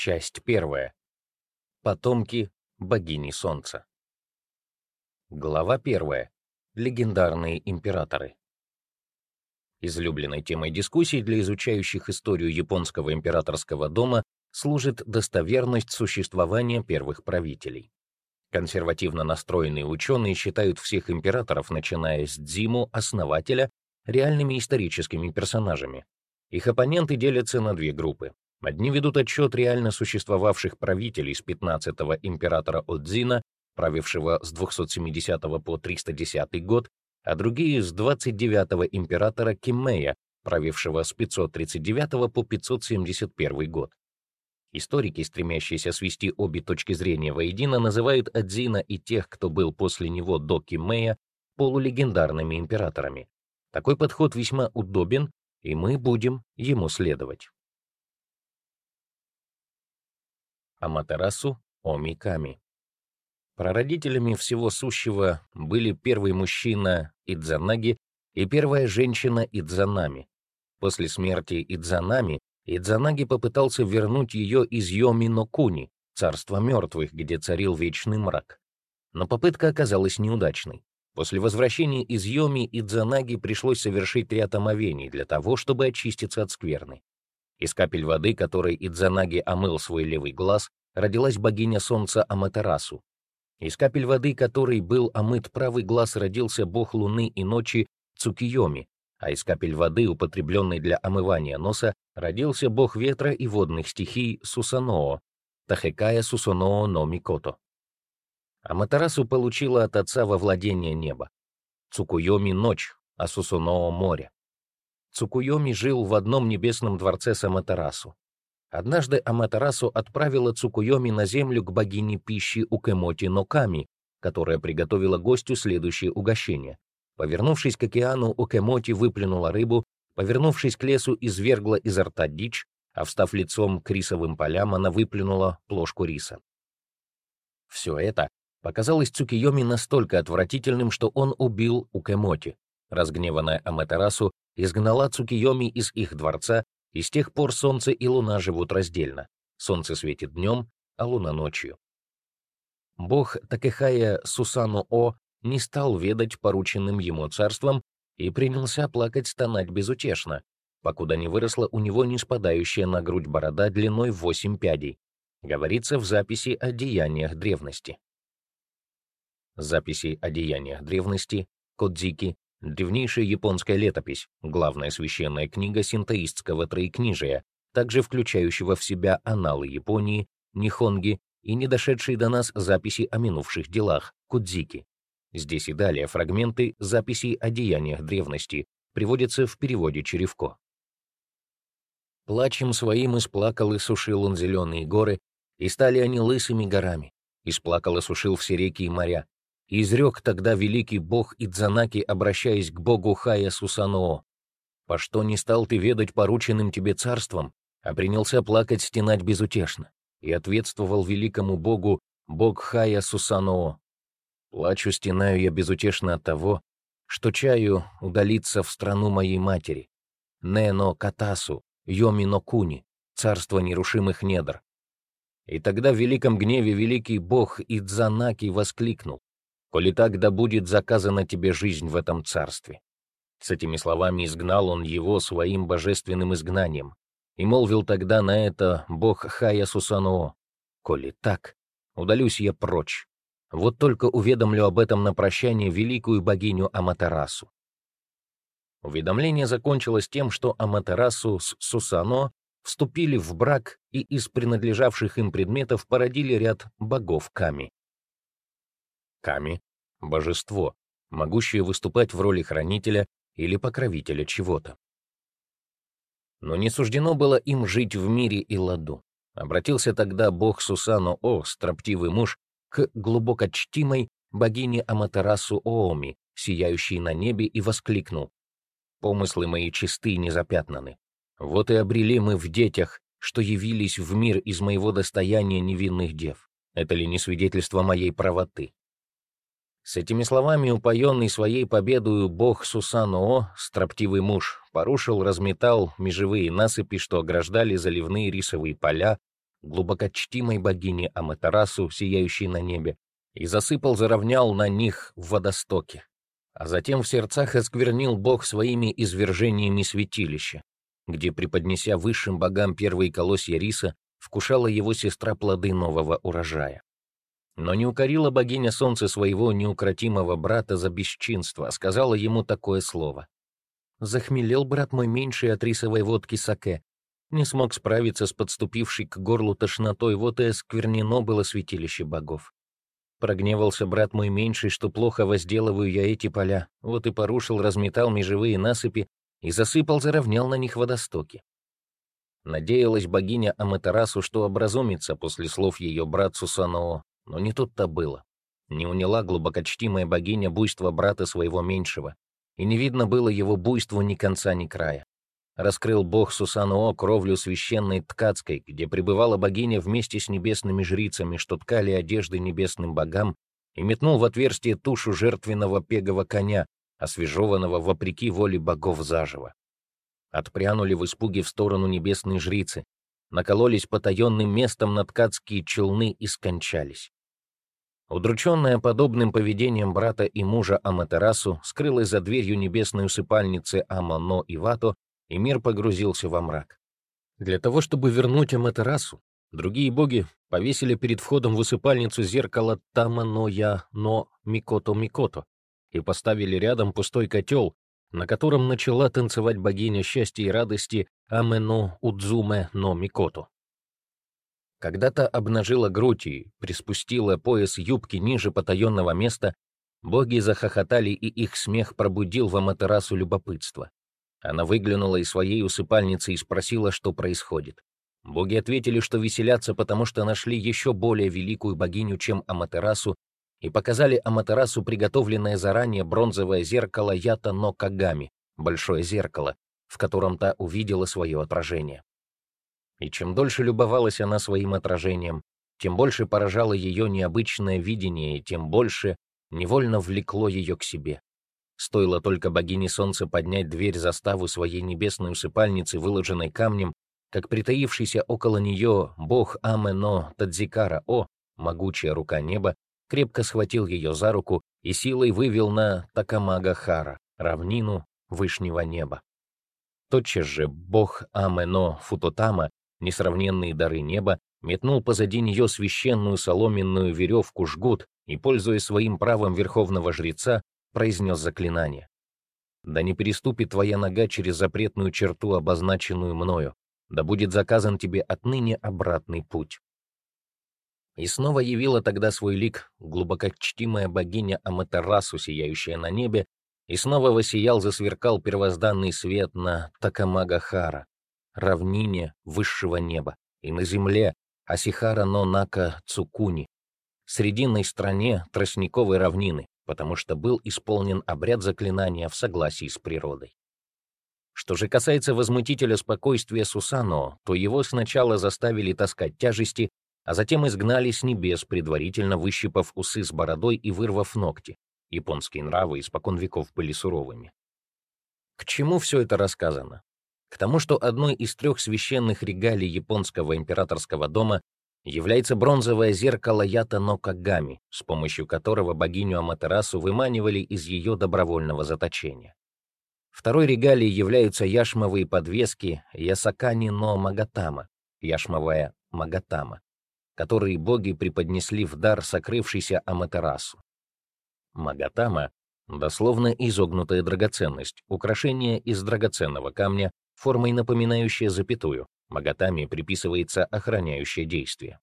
Часть первая. Потомки богини Солнца. Глава первая. Легендарные императоры. Излюбленной темой дискуссий для изучающих историю японского императорского дома служит достоверность существования первых правителей. Консервативно настроенные ученые считают всех императоров, начиная с Дзиму, основателя, реальными историческими персонажами. Их оппоненты делятся на две группы. Одни ведут отчет реально существовавших правителей с 15-го императора Отзина, правившего с 270 по 310 год, а другие с 29-го императора Киммея, правившего с 539 по 571 год. Историки, стремящиеся свести обе точки зрения воедино, называют Адзина и тех, кто был после него до Киммея, полулегендарными императорами. Такой подход весьма удобен, и мы будем ему следовать. Аматерасу Омиками. Прародителями всего сущего были первый мужчина Идзанаги и первая женщина Идзанами. После смерти Идзанами Идзанаги попытался вернуть ее из Йоми-но-Куни, царства мертвых, где царил вечный мрак. Но попытка оказалась неудачной. После возвращения из Йоми Идзанаги пришлось совершить ряд омовений для того, чтобы очиститься от скверны. Из капель воды, которой Идзанаги омыл свой левый глаз, родилась богиня солнца Аматерасу. Из капель воды, которой был омыт правый глаз, родился бог луны и ночи Цукиоми, а из капель воды, употребленной для омывания носа, родился бог ветра и водных стихий Сусаноо, Тахекая Сусаноо но Микото. Аматерасу получила от отца во владение неба. Цукуйоми — ночь, а Сусаноо — море. Цукуйоми жил в одном небесном дворце с Аматерасу. Однажды Аматерасу отправила Цукуйоми на землю к богине пищи Укемоти Ноками, которая приготовила гостю следующее угощение. Повернувшись к океану, Укемоти выплюнула рыбу, повернувшись к лесу, извергла изо рта дичь, а встав лицом к рисовым полям, она выплюнула плошку риса. Все это показалось Цукиоми настолько отвратительным, что он убил Укемоти. Разгневанная Аматерасу изгнала Цукиоми из их дворца, и с тех пор солнце и луна живут раздельно. Солнце светит днем, а луна ночью. Бог Такехая Сусану-О не стал ведать порученным ему царством и принялся плакать-стонать безутешно, покуда не выросла у него не спадающая на грудь борода длиной восемь пядей. Говорится в записи о деяниях древности. Записи о деяниях древности, Кодзики, Древнейшая японская летопись, главная священная книга синтоистского троекнижия, также включающего в себя аналы Японии, нихонги и не дошедшие до нас записи о минувших делах, кудзики. Здесь и далее фрагменты записей о деяниях древности приводятся в переводе Черевко. Плачем своим исплакал и сушил он зеленые горы, и стали они лысыми горами. Исплакал и сушил все реки и моря, изрек тогда великий бог Идзанаки, обращаясь к богу Хая Сусаноо. «По что не стал ты ведать порученным тебе царством, а принялся плакать, стенать безутешно?» И ответствовал великому богу бог Хая Сусаноо. «Плачу, стенаю я безутешно от того, что чаю удалиться в страну моей матери, Нено Катасу, Йоми но Куни, царство нерушимых недр». И тогда в великом гневе великий бог Идзанаки воскликнул коли так да будет заказана тебе жизнь в этом царстве». С этими словами изгнал он его своим божественным изгнанием, и молвил тогда на это бог Хая Сусаноо, «Коли так, удалюсь я прочь, вот только уведомлю об этом на прощание великую богиню Аматерасу». Уведомление закончилось тем, что Аматерасу с Сусано вступили в брак и из принадлежавших им предметов породили ряд богов Ками. Ками — божество, могущее выступать в роли хранителя или покровителя чего-то. Но не суждено было им жить в мире и ладу. Обратился тогда бог Сусано О, строптивый муж, к глубоко чтимой богине Аматерасу Ооми, сияющей на небе, и воскликнул. «Помыслы мои чисты и незапятнаны. Вот и обрели мы в детях, что явились в мир из моего достояния невинных дев. Это ли не свидетельство моей правоты? С этими словами, упоенный своей победою бог Сусаноо, строптивый муж, порушил, разметал межевые насыпи, что ограждали заливные рисовые поля, глубокочтимой богини Аматерасу, сияющей на небе, и засыпал, заровнял на них в водостоке. А затем в сердцах осквернил Бог своими извержениями святилища, где, преподнеся высшим богам первые колосья риса, вкушала его сестра плоды нового урожая. Но не укорила богиня солнца своего неукротимого брата за бесчинство, а сказала ему такое слово. «Захмелел брат мой меньший от рисовой водки саке, не смог справиться с подступившей к горлу тошнотой, вот и осквернено было святилище богов. Прогневался брат мой меньший, что плохо возделываю я эти поля, вот и порушил, разметал межевые насыпи и засыпал, заровнял на них водостоки. Надеялась богиня Аматерасу, что образумится после слов ее брат Сусаноо, но не тут-то было. Не уняла глубокочтимая богиня буйства брата своего меньшего, и не видно было его буйству ни конца, ни края. Раскрыл бог Сусаноо кровлю священной ткацкой, где пребывала богиня вместе с небесными жрицами, что ткали одежды небесным богам, и метнул в отверстие тушу жертвенного пегого коня, освежеванного вопреки воле богов заживо. Отпрянули в испуге в сторону небесной жрицы, накололись потаенным местом на ткацкие челны и скончались. Удрученная подобным поведением брата и мужа Аматерасу скрылась за дверью небесной усыпальницы Амано и Вато, и мир погрузился во мрак. Для того, чтобы вернуть Аматерасу, другие боги повесили перед входом в усыпальницу зеркало Тамано-я но Микото-Микото и поставили рядом пустой котел, на котором начала танцевать богиня счастья и радости Амено Удзуме но Микото. Когда-то обнажила грудь и приспустила пояс юбки ниже потаенного места, боги захохотали, и их смех пробудил в Аматерасу любопытство. Она выглянула из своей усыпальницы и спросила, что происходит. Боги ответили, что веселятся, потому что нашли еще более великую богиню, чем Аматерасу, и показали Аматерасу приготовленное заранее бронзовое зеркало Ята но Кагами, большое зеркало, в котором та увидела свое отражение. И чем дольше любовалась она своим отражением, тем больше поражало ее необычное видение, и тем больше невольно влекло ее к себе. Стоило только богине солнца поднять дверь заставу своей небесной усыпальницы, выложенной камнем, как притаившийся около нее бог Амено Тадзикара О, могучая рука неба, крепко схватил ее за руку и силой вывел на Такамага-Хара, равнину Вышнего неба. Тотчас же бог Амено Футотама несравненные дары неба, метнул позади нее священную соломенную веревку жгут и, пользуясь своим правом верховного жреца, произнес заклинание. «Да не переступит твоя нога через запретную черту, обозначенную мною, да будет заказан тебе отныне обратный путь». И снова явила тогда свой лик глубокочтимая богиня Аматерасу, сияющая на небе, и снова воссиял, засверкал первозданный свет на Такамагахара, равнине высшего неба, и на земле Асихара но Нака Цукуни, срединной стране тростниковой равнины, потому что был исполнен обряд заклинания в согласии с природой. Что же касается возмутителя спокойствия Сусано, то его сначала заставили таскать тяжести, а затем изгнали с небес, предварительно выщипав усы с бородой и вырвав ногти. Японские нравы испокон веков были суровыми. К чему все это рассказано? К тому, что одной из трех священных регалий японского императорского дома является бронзовое зеркало Ята но Кагами, с помощью которого богиню Аматерасу выманивали из ее добровольного заточения. Второй регалией являются яшмовые подвески Ясакани но Магатама, яшмовая Магатама, которые боги преподнесли в дар сокрывшейся Аматерасу. Магатама — дословно изогнутая драгоценность, украшение из драгоценного камня, формой напоминающая запятую. Магатами приписывается охраняющее действие.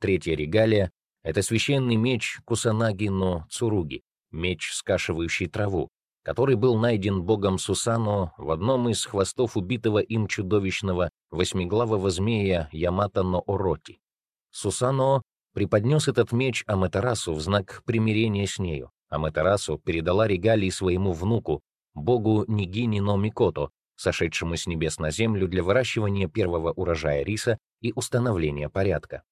Третья регалия — это священный меч Кусанаги но Цуруги, меч, скашивающий траву, который был найден богом Сусано в одном из хвостов убитого им чудовищного восьмиглавого змея Ямато но Ороти. Сусано преподнес этот меч Аматерасу в знак примирения с нею. Аматерасу передала регалии своему внуку, богу Нигини но Микото, сошедшему с небес на землю для выращивания первого урожая риса и установления порядка.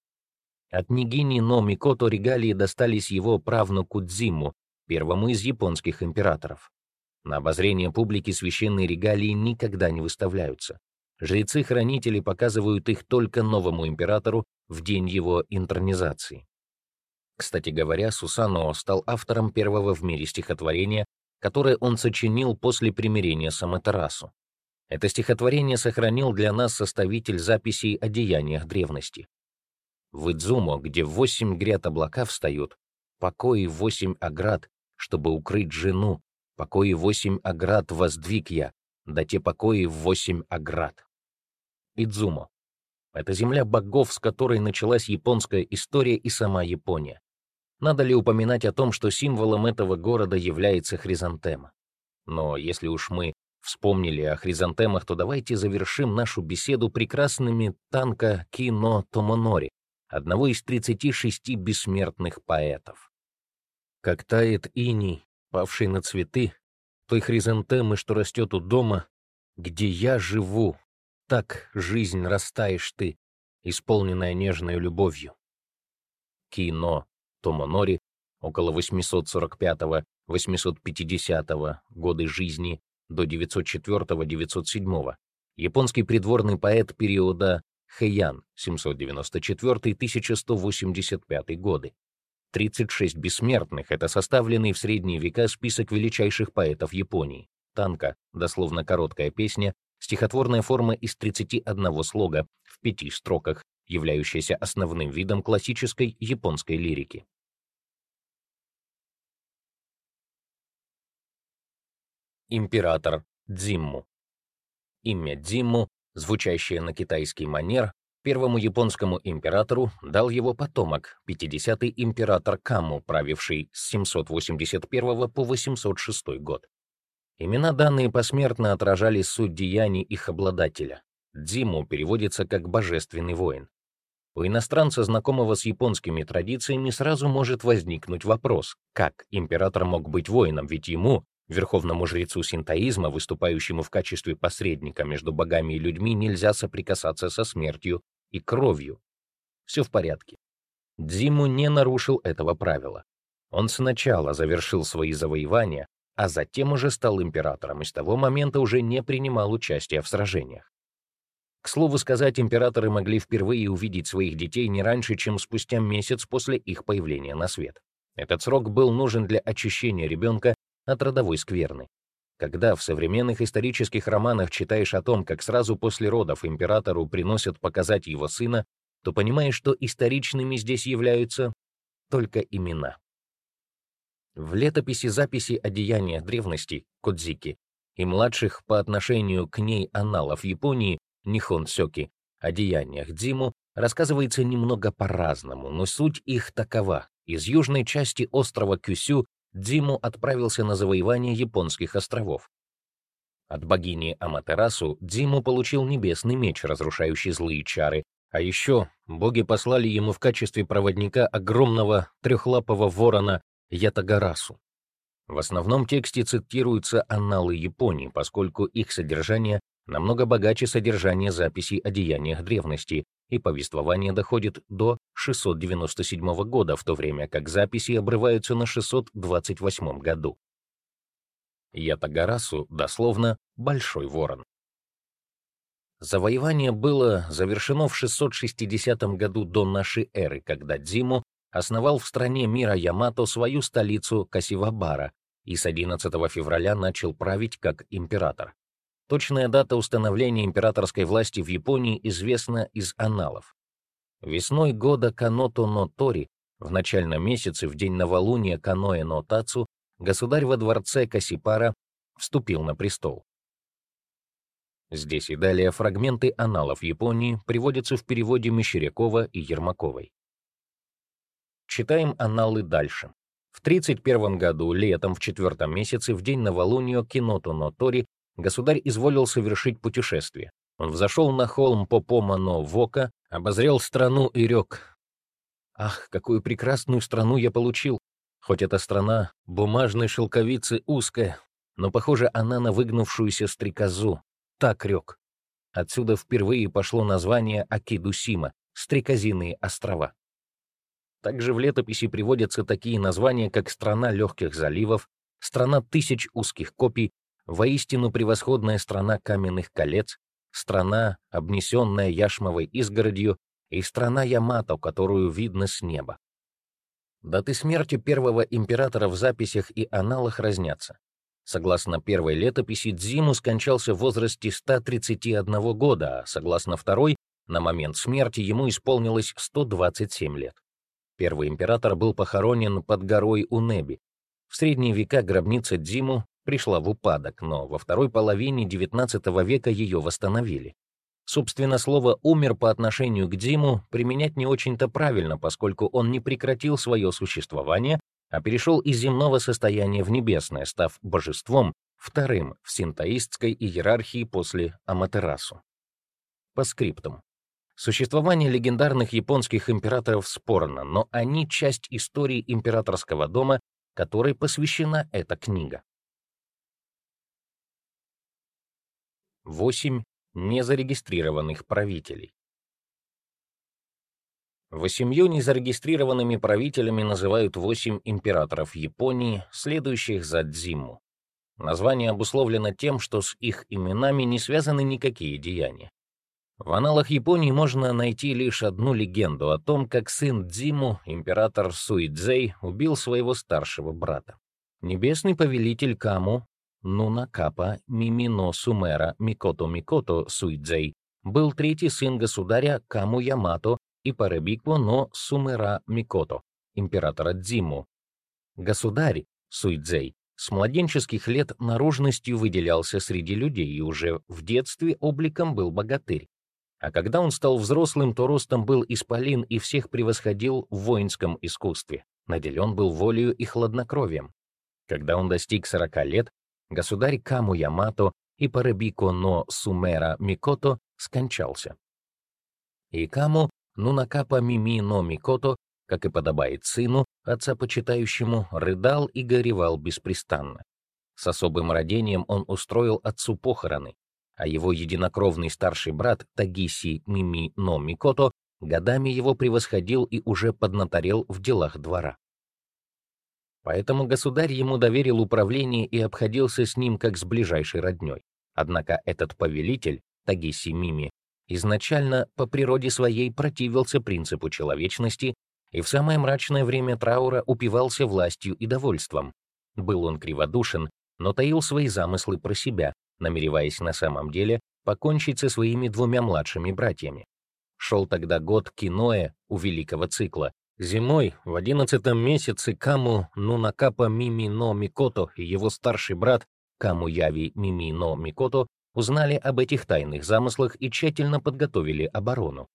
От Нигини но Микото регалии достались его правнуку Дзиму, первому из японских императоров. На обозрение публики священные регалии никогда не выставляются. жрецы-хранители показывают их только новому императору в день его интронизации. Кстати говоря, Сусано стал автором первого в мире стихотворения, которое он сочинил после примирения с Аматерасу. Это стихотворение сохранил для нас составитель записей о деяниях древности. В Идзумо, где восемь гряд облака встают, покои восемь оград, чтобы укрыть жену, покои восемь оград воздвиг я, да те покои восемь оград. Идзумо. Это земля богов, с которой началась японская история и сама Япония. Надо ли упоминать о том, что символом этого города является хризантема? Но если уж мы вспомнили о хризантемах, то давайте завершим нашу беседу прекрасными танка Кино Томонори, одного из 36 бессмертных поэтов. Как тает иней, павший на цветы, той хризантемы, что растет у дома, где я живу, так жизнь растаешь ты, исполненная нежной любовью. Кино Томонори около 845-850 годы жизни до 904-907, японский придворный поэт периода Хэйян 794-1185 годы. 36 бессмертных — это составленный в средние века список величайших поэтов Японии. Танка, дословно короткая песня, стихотворная форма из 31 слога в пяти строках, являющаяся основным видом классической японской лирики. Император Дзимму. Имя Дзимму, звучащее на китайский манер, первому японскому императору дал его потомок, 50-й император Каму, правивший с 781 по 806 год. Имена, данные посмертно, отражали суть деяний их обладателя. Дзиму переводится как «божественный воин». У иностранца, знакомого с японскими традициями, сразу может возникнуть вопрос, как император мог быть воином, ведь ему, верховному жрецу синтоизма, выступающему в качестве посредника между богами и людьми, нельзя соприкасаться со смертью и кровью. Все в порядке. Дзиму не нарушил этого правила. Он сначала завершил свои завоевания, а затем уже стал императором и с того момента уже не принимал участия в сражениях. К слову сказать, императоры могли впервые увидеть своих детей не раньше, чем спустя месяц после их появления на свет. Этот срок был нужен для очищения ребенка от родовой скверны. Когда в современных исторических романах читаешь о том, как сразу после родов императору приносят показать его сына, то понимаешь, что историчными здесь являются только имена. В летописи записи о деяниях древности Кодзики и младших по отношению к ней аналов Японии Нихон Сёки о деяниях Дзиму рассказывается немного по-разному, но суть их такова. Из южной части острова Кюсю Дзиму отправился на завоевание японских островов. От богини Аматерасу Дзиму получил небесный меч, разрушающий злые чары, а еще боги послали ему в качестве проводника огромного трехлапого ворона Ятагарасу. В основном тексте цитируются анналы Японии, поскольку их содержание намного богаче содержания записей о деяниях древности, и повествование доходит до 697 года, в то время как записи обрываются на 628 году. Ятагарасу дословно «большой ворон». Завоевание было завершено в 660 году до нашей эры, когда Дзиму основал в стране мира Ямато свою столицу Касивабара и с 11 февраля начал править как император. Точная дата установления императорской власти в Японии известна из аналов. Весной года Каното но Тори, в начальном месяце, в день новолуния Каноэ но Тацу, государь во дворце Касипара вступил на престол. Здесь и далее фрагменты аналов Японии приводятся в переводе Мещерякова и Ермаковой. Читаем аналы дальше. В 31 году, летом, в четвертом месяце, в день новолуния Киното но Тори, государь изволил совершить путешествие. Он взошел на холм Попомано-Вока, обозрел страну и рек. Ах, какую прекрасную страну я получил! Хоть эта страна бумажной шелковицы узкая, но похоже она на выгнувшуюся стрекозу. Так рек. Отсюда впервые пошло название Акидусима — Стрекозиные острова. Также в летописи приводятся такие названия, как «Страна легких заливов», «Страна тысяч узких копий», «Воистину превосходная страна каменных колец», страна, обнесенная яшмовой изгородью, и страна Ямато, которую видно с неба. Даты смерти первого императора в записях и аналах разнятся. Согласно первой летописи, Дзиму скончался в возрасте 131 года, а согласно второй, на момент смерти ему исполнилось 127 лет. Первый император был похоронен под горой Унеби. В средние века гробница Дзиму пришла в упадок, но во второй половине XIX века ее восстановили. Собственно, слово «умер» по отношению к Диму применять не очень-то правильно, поскольку он не прекратил свое существование, а перешел из земного состояния в небесное, став божеством, вторым в синтоистской иерархии после Аматерасу. По скриптам. Существование легендарных японских императоров спорно, но они часть истории императорского дома, которой посвящена эта книга. 8 незарегистрированных правителей. Восемью незарегистрированными правителями называют восемь императоров Японии, следующих за Дзиму. Название обусловлено тем, что с их именами не связаны никакие деяния. В аналах Японии можно найти лишь одну легенду о том, как сын Дзиму, император Суидзей, убил своего старшего брата. Небесный повелитель Каму Нунакапа Мимино Сумера Микото Микото Суидзей был третий сын государя Каму Ямато и Парабикво но Сумера Микото, императора Дзиму. Государь Суидзей с младенческих лет наружностью выделялся среди людей и уже в детстве обликом был богатырь. А когда он стал взрослым, то ростом был исполин и всех превосходил в воинском искусстве, наделен был волею и хладнокровием. Когда он достиг 40 лет, государь Каму Ямато и Парабико но Сумера Микото скончался. И Каму Нунакапа Мими но Микото, как и подобает сыну, отца почитающему, рыдал и горевал беспрестанно. С особым родением он устроил отцу похороны, а его единокровный старший брат Тагиси Мими но Микото годами его превосходил и уже поднаторел в делах двора. Поэтому государь ему доверил управление и обходился с ним как с ближайшей роднёй. Однако этот повелитель, Тагиси Мими, изначально по природе своей противился принципу человечности и в самое мрачное время траура упивался властью и довольством. Был он криводушен, но таил свои замыслы про себя, намереваясь на самом деле покончить со своими двумя младшими братьями. Шел тогда год киноэ у великого цикла, Зимой, в одиннадцатом месяце, Каму Нунакапа Мими но Микото и его старший брат Каму Яви Мими но Микото узнали об этих тайных замыслах и тщательно подготовили оборону.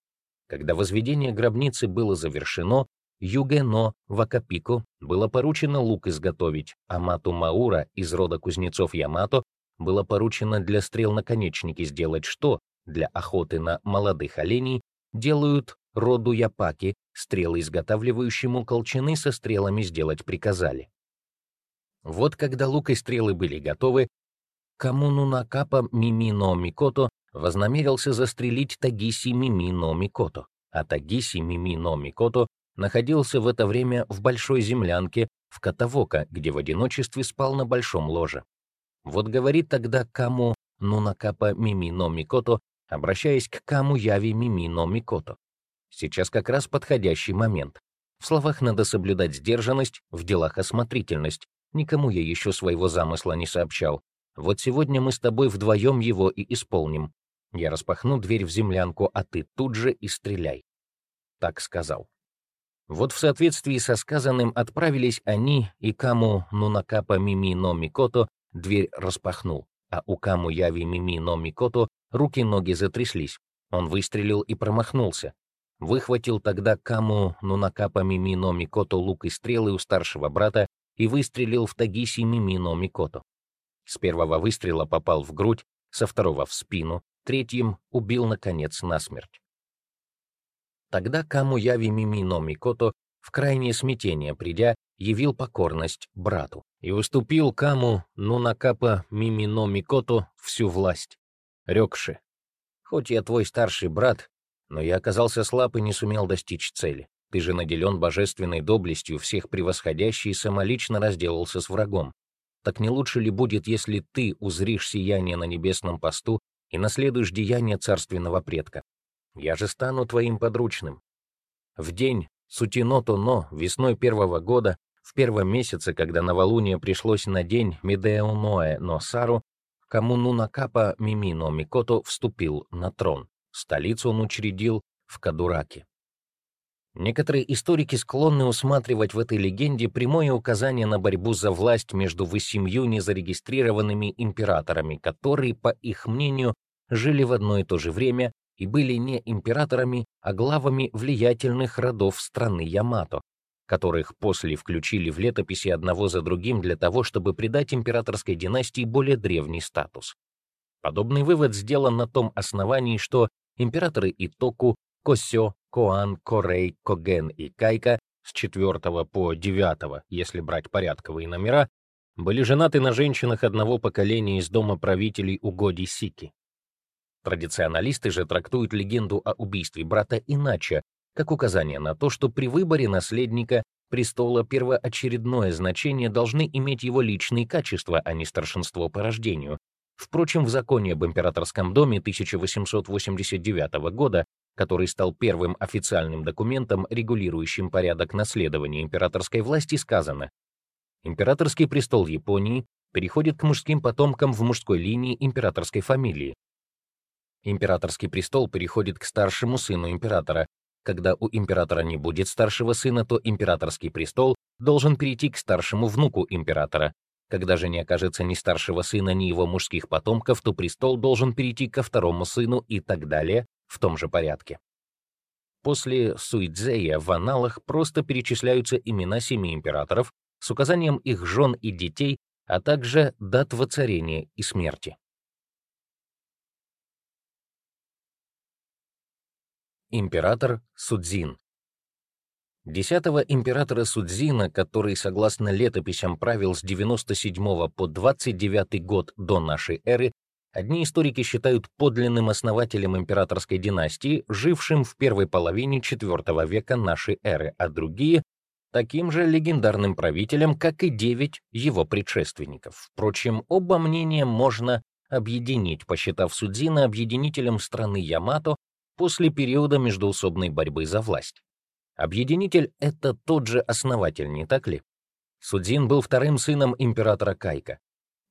Когда возведение гробницы было завершено, Юге но Вакапико было поручено лук изготовить, а Мату Маура из рода кузнецов Ямато было поручено для стрел наконечники сделать что для охоты на молодых оленей делают роду Япаки, стрелы изготавливающему колчаны со стрелами сделать приказали. Вот когда лук и стрелы были готовы, Камуну Накапа Мимино Микото вознамерился застрелить Тагиси Мимино Микото, а Тагиси Мимино Микото находился в это время в большой землянке в Катавока, где в одиночестве спал на большом ложе. Вот говорит тогда Каму Нунакапа Мимино Микото, обращаясь к Каму Яви Мимино Микото. Сейчас как раз подходящий момент. В словах надо соблюдать сдержанность, в делах осмотрительность. Никому я еще своего замысла не сообщал. Вот сегодня мы с тобой вдвоем его и исполним. Я распахну дверь в землянку, а ты тут же и стреляй. Так сказал. Вот в соответствии со сказанным отправились они, и Каму Нунакапа Мими но Микото дверь распахнул, а у Каму Яви Мими но Микото руки-ноги затряслись. Он выстрелил и промахнулся. Выхватил тогда Каму Нунакапа Мимино Микото лук и стрелы у старшего брата и выстрелил в Тагиси Мимино Микото. С первого выстрела попал в грудь, со второго — в спину, третьим убил, наконец, насмерть. Тогда Каму Яви Мимино Микото, в крайнее смятение придя, явил покорность брату и уступил Каму Нунакапа Мимино Микото всю власть, рекши. «Хоть я твой старший брат, но я оказался слаб и не сумел достичь цели. Ты же наделен божественной доблестью, всех превосходящий, самолично разделался с врагом. Так не лучше ли будет, если ты узришь сияние на небесном посту и наследуешь деяния царственного предка. Я же стану твоим подручным. В день Сутино-то-но весной первого года, в первом месяце, когда новолуние пришлось на день Медеоноэ но Сару, Камунунакапа Мимино Микото вступил на трон. Столицу он учредил в Кадураке. Некоторые историки склонны усматривать в этой легенде прямое указание на борьбу за власть между восемью незарегистрированными императорами, которые, по их мнению, жили в одно и то же время и были не императорами, а главами влиятельных родов страны Ямато, которых после включили в летописи одного за другим для того, чтобы придать императорской династии более древний статус. Подобный вывод сделан на том основании, что императоры Итоку, Косё, Коан, Корей, Коген и Кайка с 4 по 9, если брать порядковые номера, были женаты на женщинах одного поколения из дома правителей угодий Сики. Традиционалисты же трактуют легенду о убийстве брата иначе, как указание на то, что при выборе наследника престола первоочередное значение должны иметь его личные качества, а не старшинство по рождению. Впрочем, в законе об императорском доме 1889 года, который стал первым официальным документом, регулирующим порядок наследования императорской власти, сказано «Императорский престол Японии переходит к мужским потомкам в мужской линии императорской фамилии, Императорский престол переходит к старшему сыну императора. Когда у императора не будет старшего сына, то императорский престол должен перейти к старшему внуку императора. Когда же не окажется ни старшего сына, ни его мужских потомков, то престол должен перейти ко второму сыну и так далее в том же порядке. После Суидзея в аналах просто перечисляются имена семи императоров с указанием их жен и детей, а также дат воцарения и смерти. Император Судзин. Десятого императора Судзина, который, согласно летописям, правил с 97 по 29 год до нашей эры, одни историки считают подлинным основателем императорской династии, жившим в первой половине IV века нашей эры, а другие — таким же легендарным правителем, как и девять его предшественников. Впрочем, оба мнения можно объединить, посчитав Судзина объединителем страны Ямато после периода междоусобной борьбы за власть. Объединитель — это тот же основатель, не так ли? Судзин был вторым сыном императора Кайка.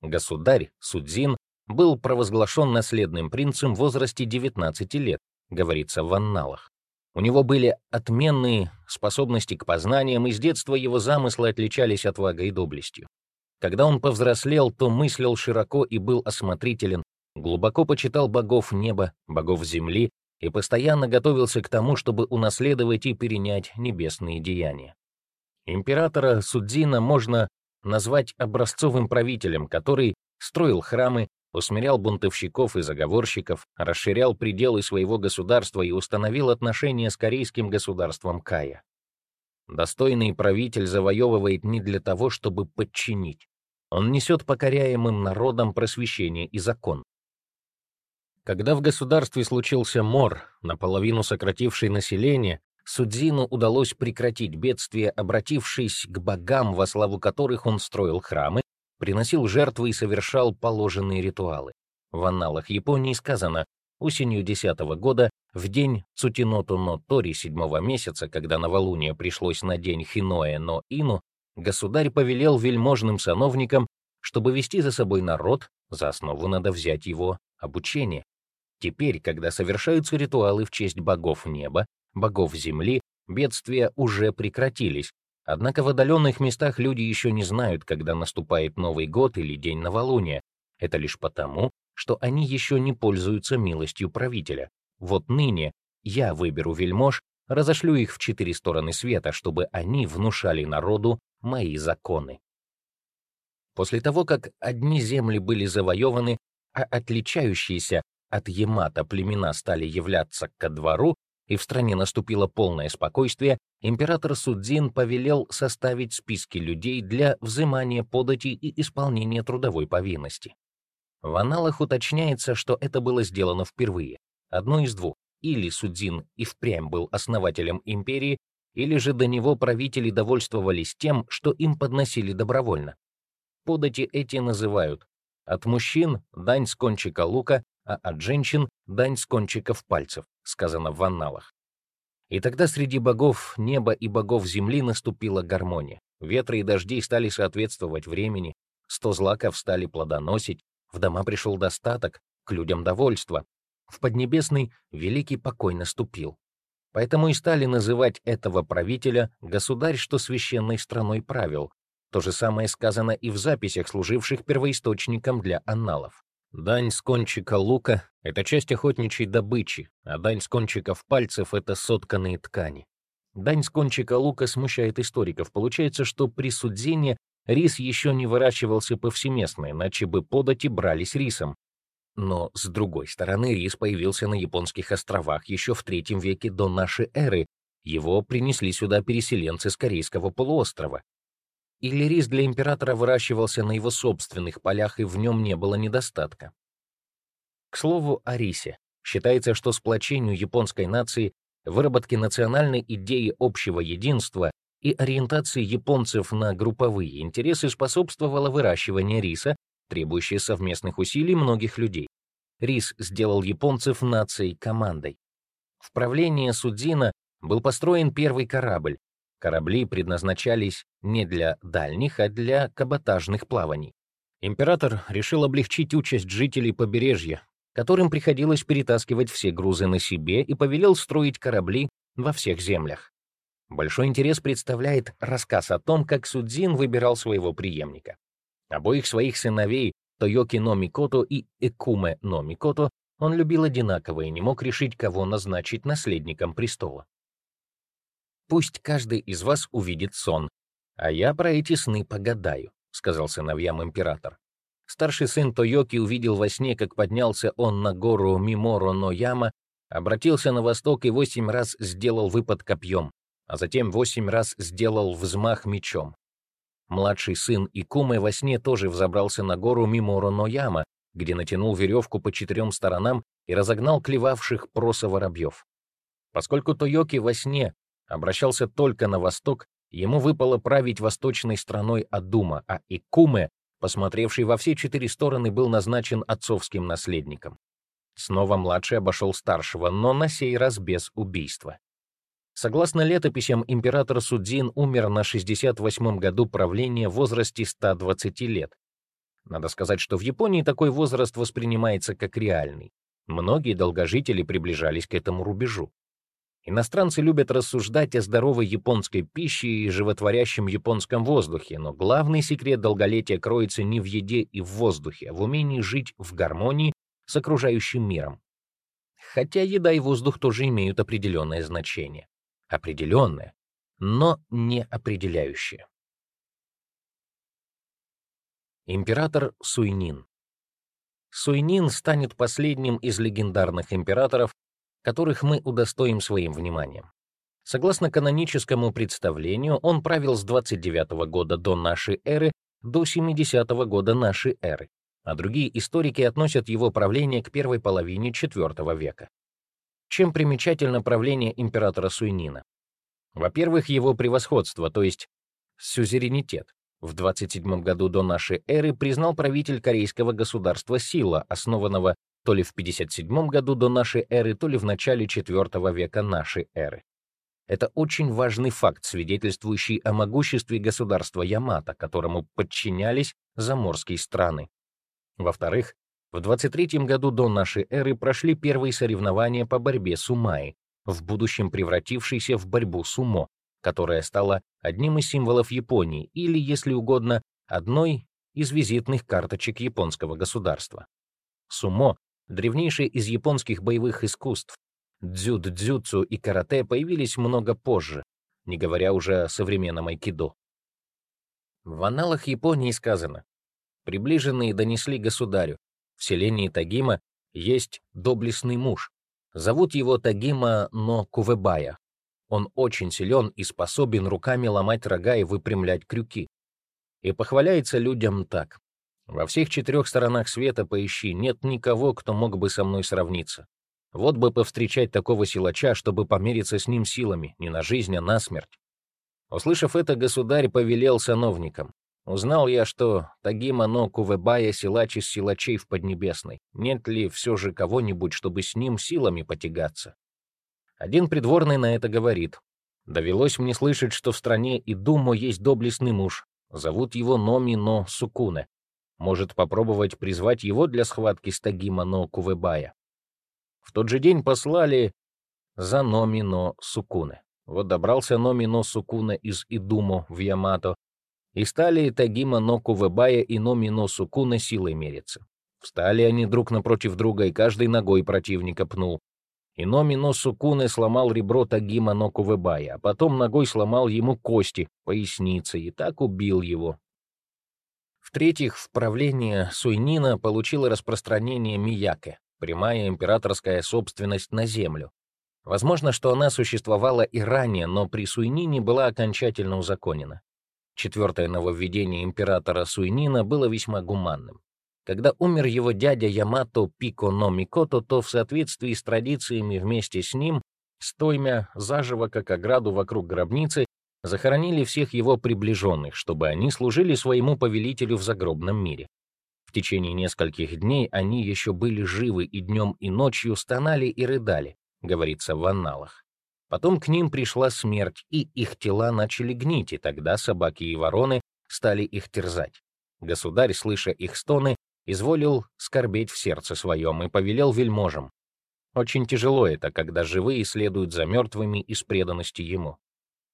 Государь, Судзин, был провозглашен наследным принцем в возрасте 19 лет, говорится в анналах. У него были отменные способности к познаниям, и с детства его замыслы отличались отвагой и доблестью. Когда он повзрослел, то мыслил широко и был осмотрителен, глубоко почитал богов неба, богов земли и постоянно готовился к тому, чтобы унаследовать и перенять небесные деяния. Императора Судзина можно назвать образцовым правителем, который строил храмы, усмирял бунтовщиков и заговорщиков, расширял пределы своего государства и установил отношения с корейским государством Кая. Достойный правитель завоевывает не для того, чтобы подчинить. Он несет покоряемым народам просвещение и закон. Когда в государстве случился мор, наполовину сокративший население, Судзину удалось прекратить бедствие, обратившись к богам, во славу которых он строил храмы, приносил жертвы и совершал положенные ритуалы. В анналах Японии сказано, осенью 10 года, в день Цутиноту но Тори седьмого месяца, когда новолуние пришлось на день Хиноэ но Ину, государь повелел вельможным сановникам, чтобы вести за собой народ, за основу надо взять его обучение. Теперь, когда совершаются ритуалы в честь богов неба, богов земли, бедствия уже прекратились. Однако в отдаленных местах люди еще не знают, когда наступает Новый год или день новолуния. Это лишь потому, что они еще не пользуются милостью правителя. Вот ныне я выберу вельмож, разошлю их в четыре стороны света, чтобы они внушали народу мои законы. После того, как одни земли были завоеваны, а отличающиеся от Ямато племена стали являться ко двору, и в стране наступило полное спокойствие, император Судзин повелел составить списки людей для взимания подати и исполнения трудовой повинности. В аналах уточняется, что это было сделано впервые. Одно из двух. Или Судзин и впрямь был основателем империи, или же до него правители довольствовались тем, что им подносили добровольно. Подати эти называют от мужчин — дань с кончика лука, а от женщин — дань с кончиков пальцев, сказано в анналах. И тогда среди богов неба и богов земли наступила гармония. Ветры и дожди стали соответствовать времени, сто злаков стали плодоносить, в дома пришел достаток, к людям довольство. В Поднебесный великий покой наступил. Поэтому и стали называть этого правителя государь, что священной страной правил. То же самое сказано и в записях, служивших первоисточником для анналов. Дань с кончика лука — это часть охотничьей добычи, а дань с кончиков пальцев — это сотканные ткани. Дань с кончика лука смущает историков. Получается, что при Судзине рис еще не выращивался повсеместно, иначе бы подати брались рисом. Но, с другой стороны, рис появился на японских островах еще в третьем веке до нашей эры. Его принесли сюда переселенцы с Корейского полуострова. Или рис для императора выращивался на его собственных полях, и в нем не было недостатка. К слову о рисе. Считается, что сплочению японской нации, выработке национальной идеи общего единства и ориентации японцев на групповые интересы способствовало выращивание риса, требующее совместных усилий многих людей. Рис сделал японцев нацией-командой. В правлении Судзина был построен первый корабль. Корабли предназначались не для дальних, а для каботажных плаваний. Император решил облегчить участь жителей побережья, которым приходилось перетаскивать все грузы на себе, и повелел строить корабли во всех землях. Большой интерес представляет рассказ о том, как Судзин выбирал своего преемника. Обоих своих сыновей, Тойоки но Микото и Экуме но Микото, он любил одинаково и не мог решить, кого назначить наследником престола. «Пусть каждый из вас увидит сон, а я про эти сны погадаю», — сказал сыновьям император. Старший сын Тойоки увидел во сне, как поднялся он на гору Миморо-но-Яма, обратился на восток и восемь раз сделал выпад копьем, а затем восемь раз сделал взмах мечом. Младший сын Икумы во сне тоже взобрался на гору Миморо-но-Яма, где натянул веревку по четырем сторонам и разогнал клевавших проса воробьев. Поскольку Тойоки во сне обращался только на восток, ему выпало править восточной страной Адума, а Икуме, посмотревший во все четыре стороны, был назначен отцовским наследником. Снова младший обошел старшего, но на сей раз без убийства. Согласно летописям, император Судзин умер на 68-м году правления в возрасте 120 лет. Надо сказать, что в Японии такой возраст воспринимается как реальный. Многие долгожители приближались к этому рубежу. Иностранцы любят рассуждать о здоровой японской пище и животворящем японском воздухе, но главный секрет долголетия кроется не в еде и в воздухе, а в умении жить в гармонии с окружающим миром. Хотя еда и воздух тоже имеют определенное значение определенное, но не определяющее. Император Суйнин Суйнин станет последним из легендарных императоров, которых мы удостоим своим вниманием. Согласно каноническому представлению, он правил с 29 года до нашей эры до 70 года нашей эры, а другие историки относят его правление к первой половине IV века. Чем примечательно правление императора Суйнина? Во-первых, его превосходство, то есть сюзеренитет. В 27 году до нашей эры признал правитель корейского государства Сила, основанного то ли в 57 году до нашей эры, то ли в начале IV века нашей эры. Это очень важный факт, свидетельствующий о могуществе государства Ямато, которому подчинялись заморские страны. Во-вторых, в 23 году до нашей эры прошли первые соревнования по борьбе с Умай, в будущем превратившейся в борьбу с умо, которая стала одним из символов Японии или, если угодно, одной из визитных карточек японского государства. Сумо, древнейшее из японских боевых искусств, дзюд-дзюцу и карате появились много позже, не говоря уже о современном айкидо. В аналах Японии сказано, приближенные донесли государю, в селении Тагима есть доблестный муж. Зовут его Тагима но Кувебая. Он очень силен и способен руками ломать рога и выпрямлять крюки. И похваляется людям так. Во всех четырех сторонах света поищи, нет никого, кто мог бы со мной сравниться. Вот бы повстречать такого силача, чтобы помериться с ним силами, не на жизнь, а на смерть. Услышав это, государь повелел сановникам. Узнал я, что Тагима но Кувебая силач из силачей в Поднебесной. Нет ли все же кого-нибудь, чтобы с ним силами потягаться? Один придворный на это говорит. Довелось мне слышать, что в стране Идумо есть доблестный муж. Зовут его Номи но Сукуне. Может попробовать призвать его для схватки с Тагима но Кувебая. В тот же день послали за Номи но Сукуне. Вот добрался Номи но Сукуне из Идумо в Ямато, и стали Тагима но Кувебая и Номи но Сукуне силой мериться. Встали они друг напротив друга, и каждый ногой противника пнул. И Номи но Сукуне сломал ребро Тагима но Кувебая, а потом ногой сломал ему кости, поясницы, и так убил его. В-третьих, в правление Суйнина получило распространение Мияке, прямая императорская собственность на землю. Возможно, что она существовала и ранее, но при Суйнине была окончательно узаконена. Четвертое нововведение императора Суйнина было весьма гуманным. Когда умер его дядя Ямато Пико но Микото, то в соответствии с традициями вместе с ним, стоймя заживо как ограду вокруг гробницы, захоронили всех его приближенных, чтобы они служили своему повелителю в загробном мире. В течение нескольких дней они еще были живы и днем и ночью стонали и рыдали, говорится в анналах. Потом к ним пришла смерть, и их тела начали гнить, и тогда собаки и вороны стали их терзать. Государь, слыша их стоны, изволил скорбеть в сердце своем и повелел вельможам. Очень тяжело это, когда живые следуют за мертвыми из преданности ему.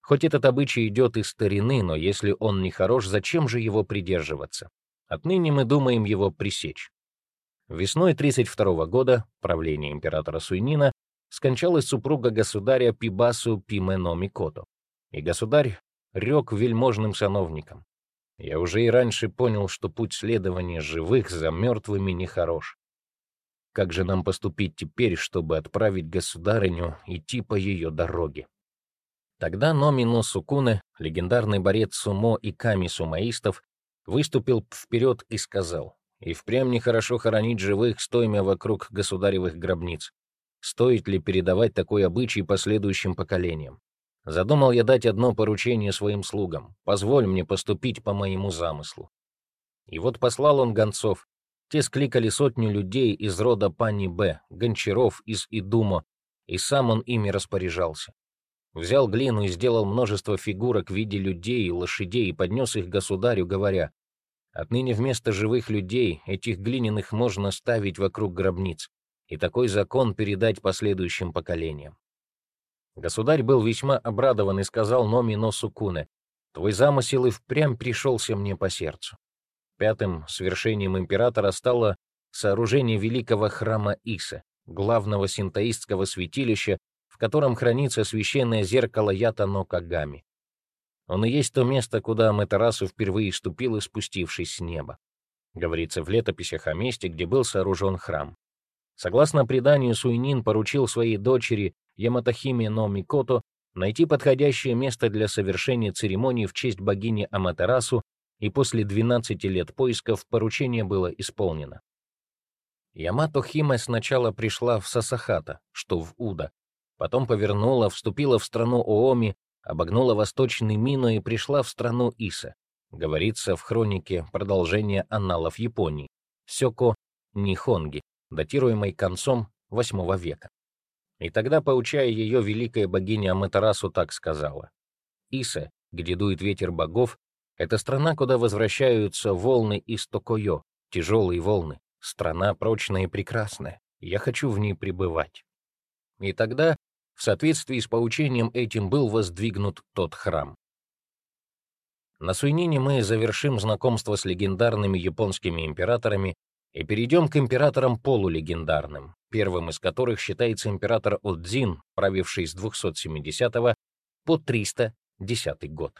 Хоть этот обычай идет из старины, но если он не хорош, зачем же его придерживаться? Отныне мы думаем его пресечь. Весной 32 года правления императора Суйнина скончалась супруга государя Пибасу Пимено Микото, и государь рек вельможным сановникам. Я уже и раньше понял, что путь следования живых за мертвыми нехорош. Как же нам поступить теперь, чтобы отправить государыню идти по ее дороге? Тогда Номино Сукуне, легендарный борец сумо и ками сумаистов, выступил вперед и сказал, «И впрямь нехорошо хоронить живых, стоя вокруг государевых гробниц. Стоит ли передавать такой обычай последующим поколениям? Задумал я дать одно поручение своим слугам. Позволь мне поступить по моему замыслу. И вот послал он гонцов. Те скликали сотню людей из рода пани Б, гончаров из Идумо, и сам он ими распоряжался. Взял глину и сделал множество фигурок в виде людей и лошадей и поднес их государю, говоря, «Отныне вместо живых людей этих глиняных можно ставить вокруг гробниц, и такой закон передать последующим поколениям. Государь был весьма обрадован и сказал Номи Носукуне, «Твой замысел и впрямь пришелся мне по сердцу». Пятым свершением императора стало сооружение великого храма Иса, главного синтоистского святилища, в котором хранится священное зеркало Ятано Кагами. Он и есть то место, куда Аматерасу впервые ступил, спустившись с неба. Говорится в летописях о месте, где был сооружен храм. Согласно преданию, Суйнин поручил своей дочери Яматахиме но Микото найти подходящее место для совершения церемонии в честь богини Аматерасу, и после 12 лет поисков поручение было исполнено. Ямато Химе сначала пришла в Сасахата, что в Уда, потом повернула, вступила в страну Ооми, обогнула восточный Мино и пришла в страну Иса. Говорится в хронике продолжение анналов Японии, Сёко Нихонги, датируемой концом VIII века. И тогда, поучая ее, великая богиня Аматерасу так сказала. «Иса, где дует ветер богов, это страна, куда возвращаются волны из Токойо, тяжелые волны, страна прочная и прекрасная, я хочу в ней пребывать». И тогда, в соответствии с поучением этим, был воздвигнут тот храм. На Суйнине мы завершим знакомство с легендарными японскими императорами и перейдем к императорам полулегендарным, первым из которых считается император Отдзин, правивший с 270 по 310 год.